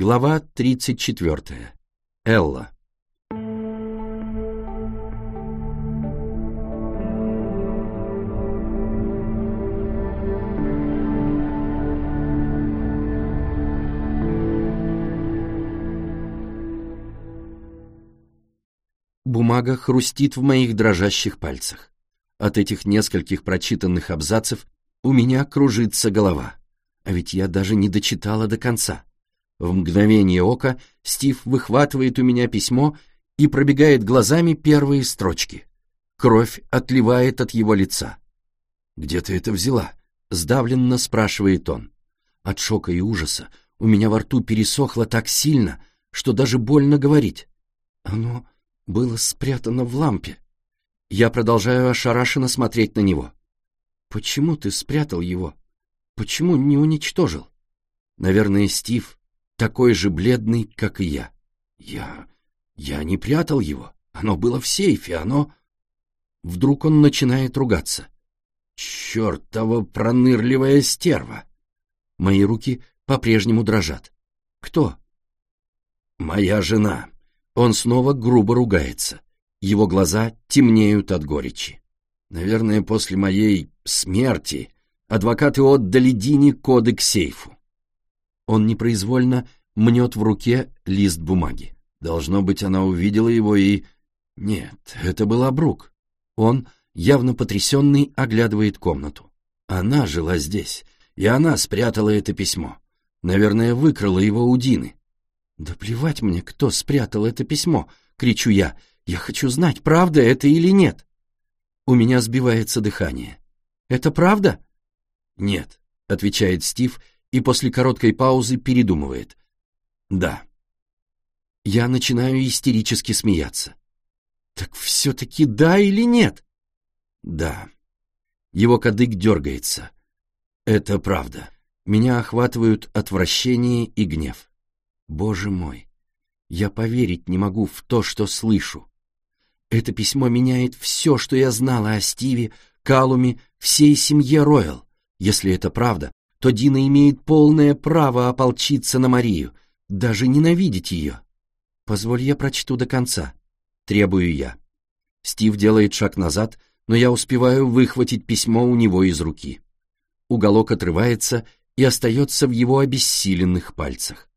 Глава 34. Элла. Бумага хрустит в моих дрожащих пальцах. От этих нескольких прочитанных абзацев у меня кружится голова. А ведь я даже не дочитала до конца. В мгновение ока Стив выхватывает у меня письмо и пробегает глазами первые строчки. Кровь отливает от его лица. «Где ты это взяла?» — сдавленно спрашивает он. От шока и ужаса у меня во рту пересохло так сильно, что даже больно говорить. Оно было спрятано в лампе. Я продолжаю ошарашенно смотреть на него. Почему ты спрятал его? Почему не уничтожил? Наверное, Стив такой же бледный, как и я. Я... я не прятал его. Оно было в сейфе, оно... Вдруг он начинает ругаться. Чёртова пронырливая стерва! Мои руки по-прежнему дрожат. Кто? Моя жена. Он снова грубо ругается. Его глаза темнеют от горечи. Наверное, после моей смерти адвокаты отдали Дине коды к сейфу. Он непроизвольно мнет в руке лист бумаги. Должно быть, она увидела его и... Нет, это была Брук. Он, явно потрясенный, оглядывает комнату. Она жила здесь, и она спрятала это письмо. Наверное, выкрала его у Дины. «Да плевать мне, кто спрятал это письмо!» — кричу я. Я хочу знать, правда это или нет. У меня сбивается дыхание. Это правда? Нет, отвечает Стив и после короткой паузы передумывает. Да. Я начинаю истерически смеяться. Так все-таки да или нет? Да. Его кадык дергается. Это правда. Меня охватывают отвращение и гнев. Боже мой, я поверить не могу в то, что слышу. Это письмо меняет все, что я знала о Стиве, Калуме, всей семье Ройл. Если это правда, то Дина имеет полное право ополчиться на Марию, даже ненавидеть ее. Позволь я прочту до конца. Требую я. Стив делает шаг назад, но я успеваю выхватить письмо у него из руки. Уголок отрывается и остается в его обессиленных пальцах.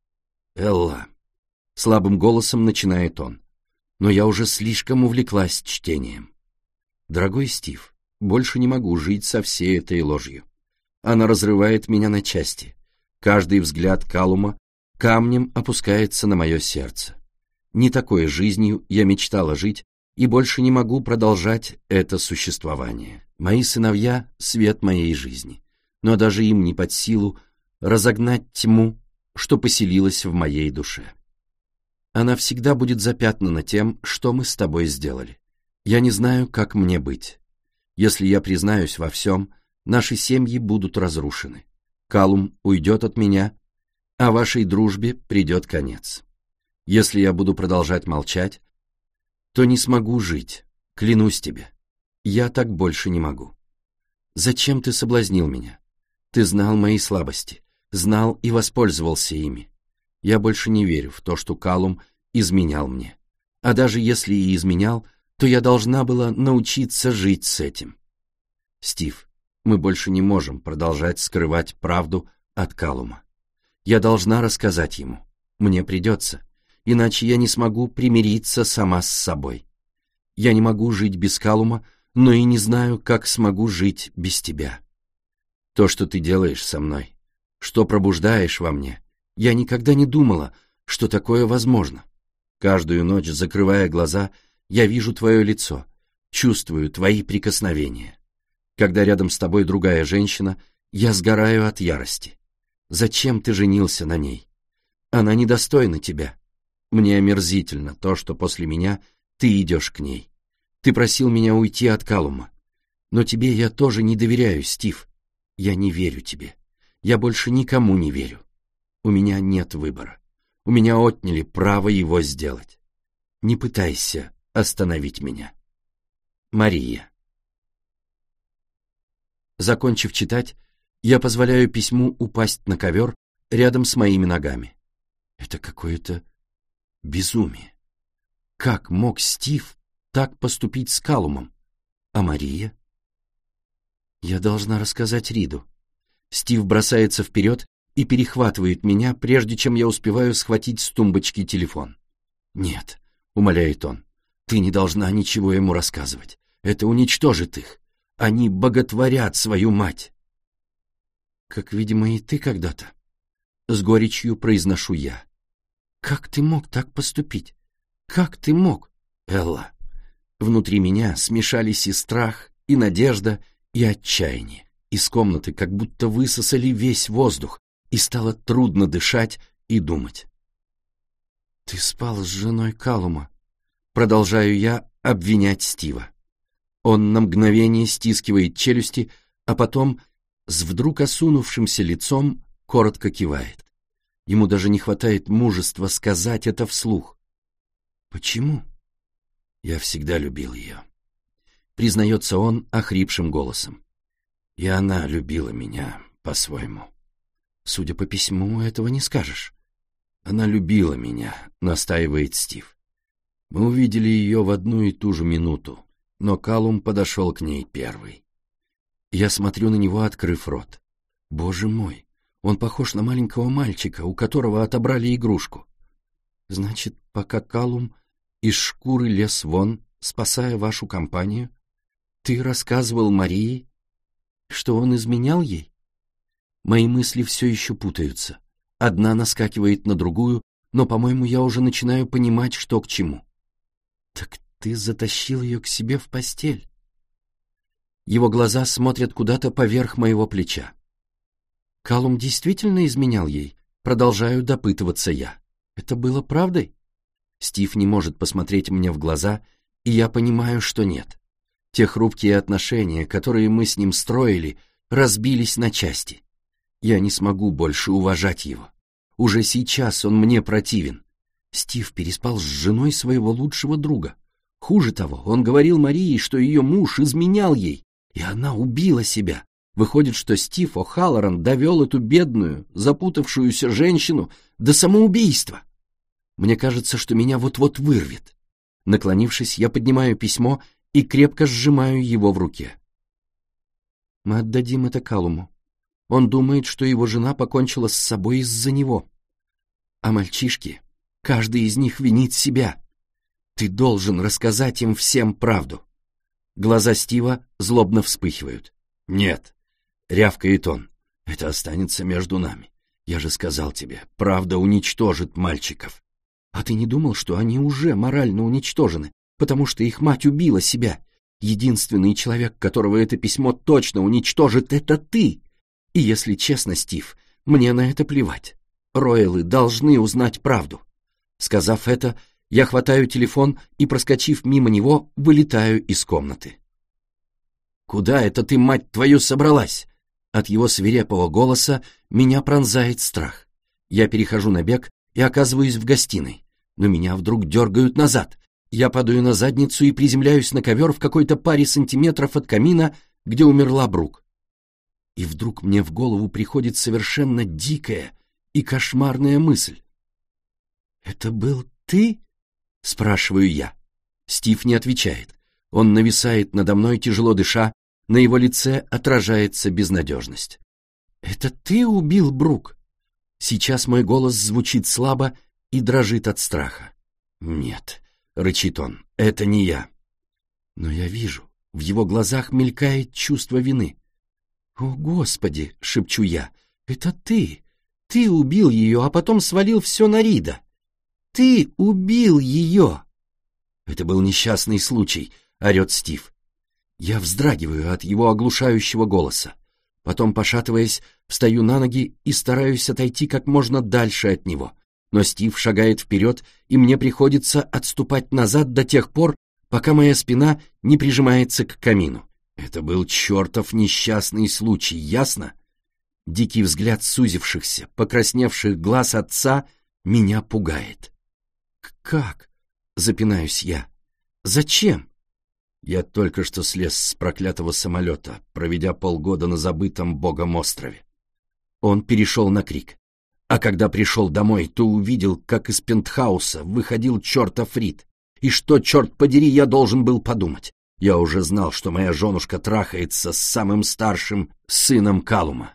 «Элла», — слабым голосом начинает он, но я уже слишком увлеклась чтением. Дорогой Стив, больше не могу жить со всей этой ложью. Она разрывает меня на части. Каждый взгляд Калума камнем опускается на мое сердце. Не такой жизнью я мечтала жить, и больше не могу продолжать это существование. Мои сыновья — свет моей жизни, но даже им не под силу разогнать тьму, что поселилась в моей душе она всегда будет запятнана тем, что мы с тобой сделали. Я не знаю, как мне быть. Если я признаюсь во всем, наши семьи будут разрушены. Калум уйдет от меня, а вашей дружбе придет конец. Если я буду продолжать молчать, то не смогу жить, клянусь тебе. Я так больше не могу. Зачем ты соблазнил меня? Ты знал мои слабости, знал и воспользовался ими. Я больше не верю в то, что Калум изменял мне. А даже если и изменял, то я должна была научиться жить с этим. Стив, мы больше не можем продолжать скрывать правду от Калума. Я должна рассказать ему. Мне придется, иначе я не смогу примириться сама с собой. Я не могу жить без Калума, но и не знаю, как смогу жить без тебя. То, что ты делаешь со мной, что пробуждаешь во мне, я никогда не думала, что такое возможно. Каждую ночь, закрывая глаза, я вижу твое лицо, чувствую твои прикосновения. Когда рядом с тобой другая женщина, я сгораю от ярости. Зачем ты женился на ней? Она недостойна тебя. Мне омерзительно то, что после меня ты идешь к ней. Ты просил меня уйти от Калума. Но тебе я тоже не доверяю, Стив. Я не верю тебе. Я больше никому не верю. У меня нет выбора. У меня отняли право его сделать. Не пытайся остановить меня. Мария. Закончив читать, я позволяю письму упасть на ковер рядом с моими ногами. Это какое-то безумие. Как мог Стив так поступить с Калумом? А Мария? Я должна рассказать Риду. Стив бросается вперед и перехватывает меня, прежде чем я успеваю схватить с тумбочки телефон. «Нет», — умоляет он, — «ты не должна ничего ему рассказывать. Это уничтожит их. Они боготворят свою мать». «Как, видимо, и ты когда-то», — с горечью произношу я. «Как ты мог так поступить? Как ты мог, Элла?» Внутри меня смешались и страх, и надежда, и отчаяние. Из комнаты как будто высосали весь воздух, и стало трудно дышать и думать. «Ты спал с женой Калума», — продолжаю я обвинять Стива. Он на мгновение стискивает челюсти, а потом с вдруг осунувшимся лицом коротко кивает. Ему даже не хватает мужества сказать это вслух. «Почему?» «Я всегда любил ее», — признается он охрипшим голосом. И она любила меня по-своему. Судя по письму, этого не скажешь. Она любила меня, настаивает Стив. Мы увидели ее в одну и ту же минуту, но Калум подошел к ней первый. Я смотрю на него, открыв рот. Боже мой, он похож на маленького мальчика, у которого отобрали игрушку. Значит, пока Калум из шкуры лез вон, спасая вашу компанию, ты рассказывал Марии, что он изменял ей? Мои мысли все еще путаются. Одна наскакивает на другую, но, по-моему, я уже начинаю понимать, что к чему. Так ты затащил ее к себе в постель. Его глаза смотрят куда-то поверх моего плеча. Калум действительно изменял ей? Продолжаю допытываться я. Это было правдой? Стив не может посмотреть мне в глаза, и я понимаю, что нет. Те хрупкие отношения, которые мы с ним строили, разбились на части. Я не смогу больше уважать его. Уже сейчас он мне противен. Стив переспал с женой своего лучшего друга. Хуже того, он говорил Марии, что ее муж изменял ей, и она убила себя. Выходит, что Стив О'Халлоран довел эту бедную, запутавшуюся женщину до самоубийства. Мне кажется, что меня вот-вот вырвет. Наклонившись, я поднимаю письмо и крепко сжимаю его в руке. Мы отдадим это Калуму. Он думает, что его жена покончила с собой из-за него. А мальчишки, каждый из них винит себя. Ты должен рассказать им всем правду. Глаза Стива злобно вспыхивают. Нет, рявкает он, это останется между нами. Я же сказал тебе, правда уничтожит мальчиков. А ты не думал, что они уже морально уничтожены, потому что их мать убила себя? Единственный человек, которого это письмо точно уничтожит, это ты. И если честно, Стив, мне на это плевать. Ройлы должны узнать правду. Сказав это, я хватаю телефон и, проскочив мимо него, вылетаю из комнаты. «Куда это ты, мать твою, собралась?» От его свирепого голоса меня пронзает страх. Я перехожу на бег и оказываюсь в гостиной, но меня вдруг дергают назад. Я падаю на задницу и приземляюсь на ковер в какой-то паре сантиметров от камина, где умерла Брук. И вдруг мне в голову приходит совершенно дикая и кошмарная мысль. «Это был ты?» — спрашиваю я. Стив не отвечает. Он нависает надо мной, тяжело дыша, на его лице отражается безнадежность. «Это ты убил Брук?» Сейчас мой голос звучит слабо и дрожит от страха. «Нет», — рычит он, — «это не я». Но я вижу, в его глазах мелькает чувство вины. «О, Господи!» — шепчу я. «Это ты! Ты убил ее, а потом свалил все на Рида! Ты убил ее!» «Это был несчастный случай», — орет Стив. Я вздрагиваю от его оглушающего голоса. Потом, пошатываясь, встаю на ноги и стараюсь отойти как можно дальше от него. Но Стив шагает вперед, и мне приходится отступать назад до тех пор, пока моя спина не прижимается к камину. Это был чертов несчастный случай, ясно? Дикий взгляд сузившихся, покрасневших глаз отца меня пугает. «Как?» — запинаюсь я. «Зачем?» Я только что слез с проклятого самолета, проведя полгода на забытом богом острове. Он перешел на крик. А когда пришел домой, то увидел, как из пентхауса выходил чертов Рид. И что, черт подери, я должен был подумать? Я уже знал, что моя женушка трахается с самым старшим сыном Калума.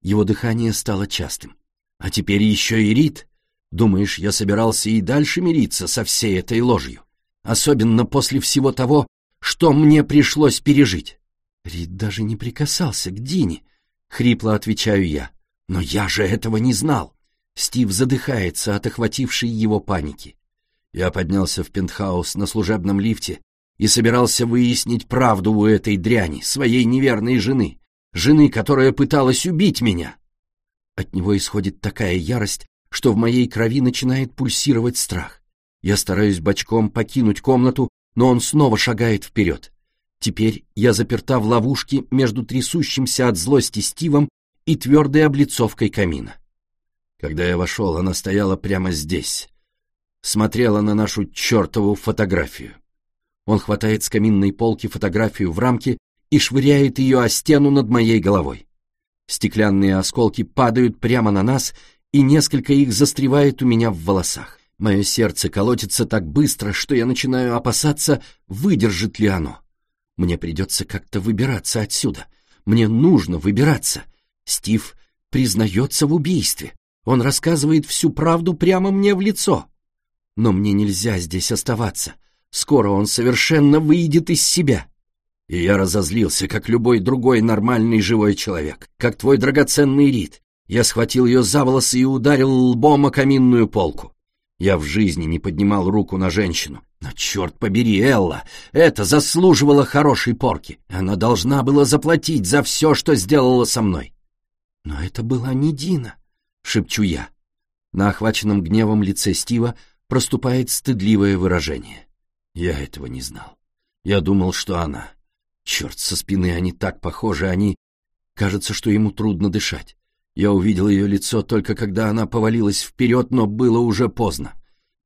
Его дыхание стало частым. А теперь еще и Рид. Думаешь, я собирался и дальше мириться со всей этой ложью? Особенно после всего того, что мне пришлось пережить. Рид даже не прикасался к Дине, — хрипло отвечаю я. Но я же этого не знал. Стив задыхается от охватившей его паники. Я поднялся в пентхаус на служебном лифте и собирался выяснить правду у этой дряни, своей неверной жены, жены, которая пыталась убить меня. От него исходит такая ярость, что в моей крови начинает пульсировать страх. Я стараюсь бочком покинуть комнату, но он снова шагает вперед. Теперь я заперта в ловушке между трясущимся от злости Стивом и твердой облицовкой камина. Когда я вошел, она стояла прямо здесь, смотрела на нашу чертову фотографию. Он хватает с каминной полки фотографию в рамке и швыряет ее о стену над моей головой. Стеклянные осколки падают прямо на нас, и несколько их застревает у меня в волосах. Мое сердце колотится так быстро, что я начинаю опасаться, выдержит ли оно. Мне придется как-то выбираться отсюда. Мне нужно выбираться. Стив признается в убийстве. Он рассказывает всю правду прямо мне в лицо. Но мне нельзя здесь оставаться. Скоро он совершенно выйдет из себя. И я разозлился, как любой другой нормальный живой человек, как твой драгоценный Рид. Я схватил ее за волосы и ударил лбом о каминную полку. Я в жизни не поднимал руку на женщину. Но черт побери, Элла, это заслуживало хорошей порки. Она должна была заплатить за все, что сделала со мной. Но это была не Дина, шепчу я. На охваченном гневом лице Стива проступает стыдливое выражение. Я этого не знал. Я думал, что она. Черт, со спины они так похожи, они... Кажется, что ему трудно дышать. Я увидел ее лицо только когда она повалилась вперед, но было уже поздно.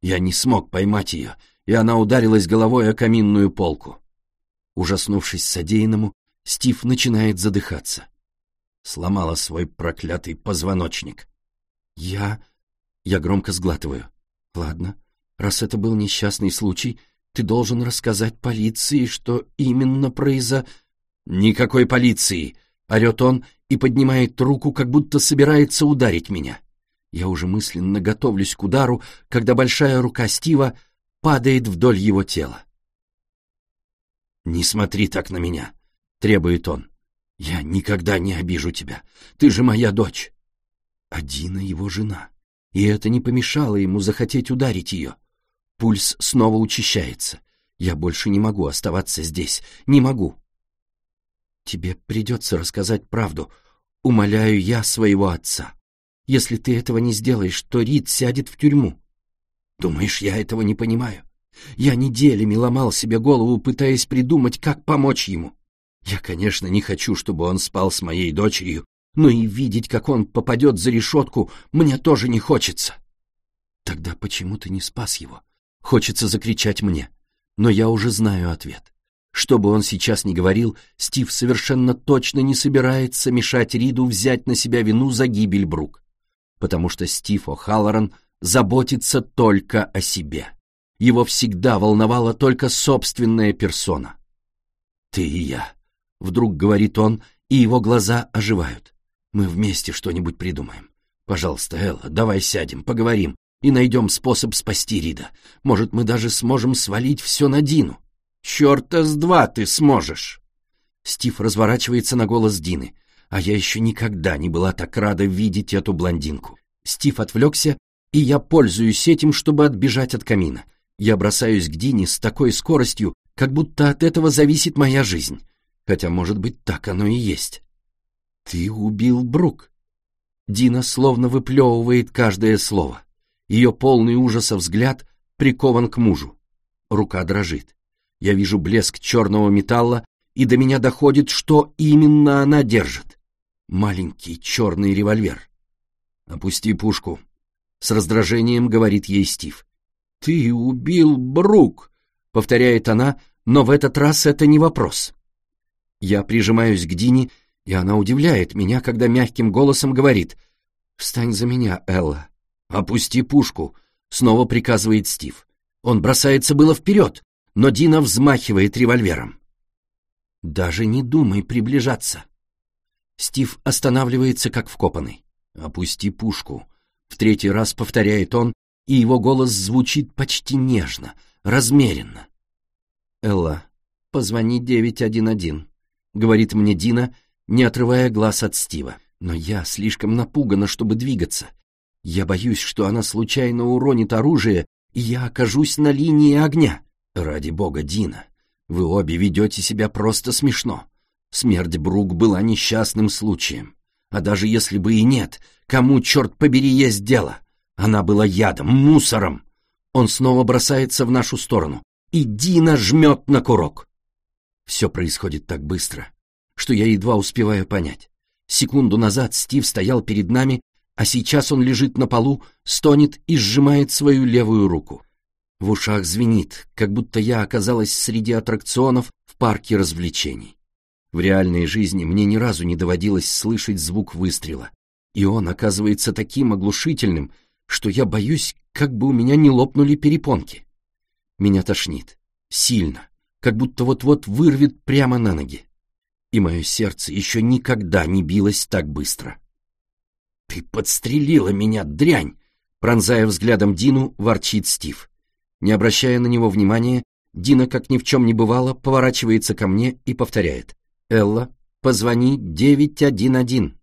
Я не смог поймать ее, и она ударилась головой о каминную полку. Ужаснувшись содеянному, Стив начинает задыхаться. Сломала свой проклятый позвоночник. Я... Я громко сглатываю. Ладно, раз это был несчастный случай, ты должен рассказать полиции, что именно произо...» «Никакой полиции!» — орет он и поднимает руку, как будто собирается ударить меня. Я уже мысленно готовлюсь к удару, когда большая рука Стива падает вдоль его тела. «Не смотри так на меня», — требует он. «Я никогда не обижу тебя. Ты же моя дочь». Адина его жена, и это не помешало ему захотеть ударить ее. Пульс снова учащается. Я больше не могу оставаться здесь. Не могу. Тебе придется рассказать правду. Умоляю я своего отца. Если ты этого не сделаешь, то Рид сядет в тюрьму. Думаешь, я этого не понимаю? Я неделями ломал себе голову, пытаясь придумать, как помочь ему. Я, конечно, не хочу, чтобы он спал с моей дочерью, но и видеть, как он попадет за решетку, мне тоже не хочется. Тогда почему ты не спас его? Хочется закричать мне, но я уже знаю ответ. Что бы он сейчас ни говорил, Стив совершенно точно не собирается мешать Риду взять на себя вину за гибель Брук, потому что Стив О'Халлоран заботится только о себе. Его всегда волновала только собственная персона. «Ты и я», — вдруг говорит он, и его глаза оживают. «Мы вместе что-нибудь придумаем. Пожалуйста, Элла, давай сядем, поговорим, и найдем способ спасти Рида. Может, мы даже сможем свалить все на Дину. Черта с два ты сможешь!» Стив разворачивается на голос Дины, а я еще никогда не была так рада видеть эту блондинку. Стив отвлекся, и я пользуюсь этим, чтобы отбежать от камина. Я бросаюсь к Дине с такой скоростью, как будто от этого зависит моя жизнь. Хотя, может быть, так оно и есть. «Ты убил Брук!» Дина словно выплевывает каждое слово. Ее полный ужаса взгляд прикован к мужу. Рука дрожит. Я вижу блеск черного металла, и до меня доходит, что именно она держит. Маленький черный револьвер. «Опусти пушку», — с раздражением говорит ей Стив. «Ты убил Брук», — повторяет она, но в этот раз это не вопрос. Я прижимаюсь к Дине, и она удивляет меня, когда мягким голосом говорит «Встань за меня, Элла». «Опусти пушку», — снова приказывает Стив. Он бросается было вперед, но Дина взмахивает револьвером. «Даже не думай приближаться». Стив останавливается, как вкопанный. «Опусти пушку», — в третий раз повторяет он, и его голос звучит почти нежно, размеренно. «Элла, позвони 911», — говорит мне Дина, не отрывая глаз от Стива. Но я слишком напугана, чтобы двигаться. Я боюсь, что она случайно уронит оружие, и я окажусь на линии огня. Ради бога, Дина, вы обе ведете себя просто смешно. Смерть Брук была несчастным случаем. А даже если бы и нет, кому, черт побери, есть дело? Она была ядом, мусором. Он снова бросается в нашу сторону, и Дина жмет на курок. Все происходит так быстро, что я едва успеваю понять. Секунду назад Стив стоял перед нами, а сейчас он лежит на полу, стонет и сжимает свою левую руку. В ушах звенит, как будто я оказалась среди аттракционов в парке развлечений. В реальной жизни мне ни разу не доводилось слышать звук выстрела, и он оказывается таким оглушительным, что я боюсь, как бы у меня не лопнули перепонки. Меня тошнит. Сильно, как будто вот-вот вырвет прямо на ноги и мое сердце еще никогда не билось так быстро. «Ты подстрелила меня, дрянь!» Пронзая взглядом Дину, ворчит Стив. Не обращая на него внимания, Дина, как ни в чем не бывало, поворачивается ко мне и повторяет. «Элла, позвони 911».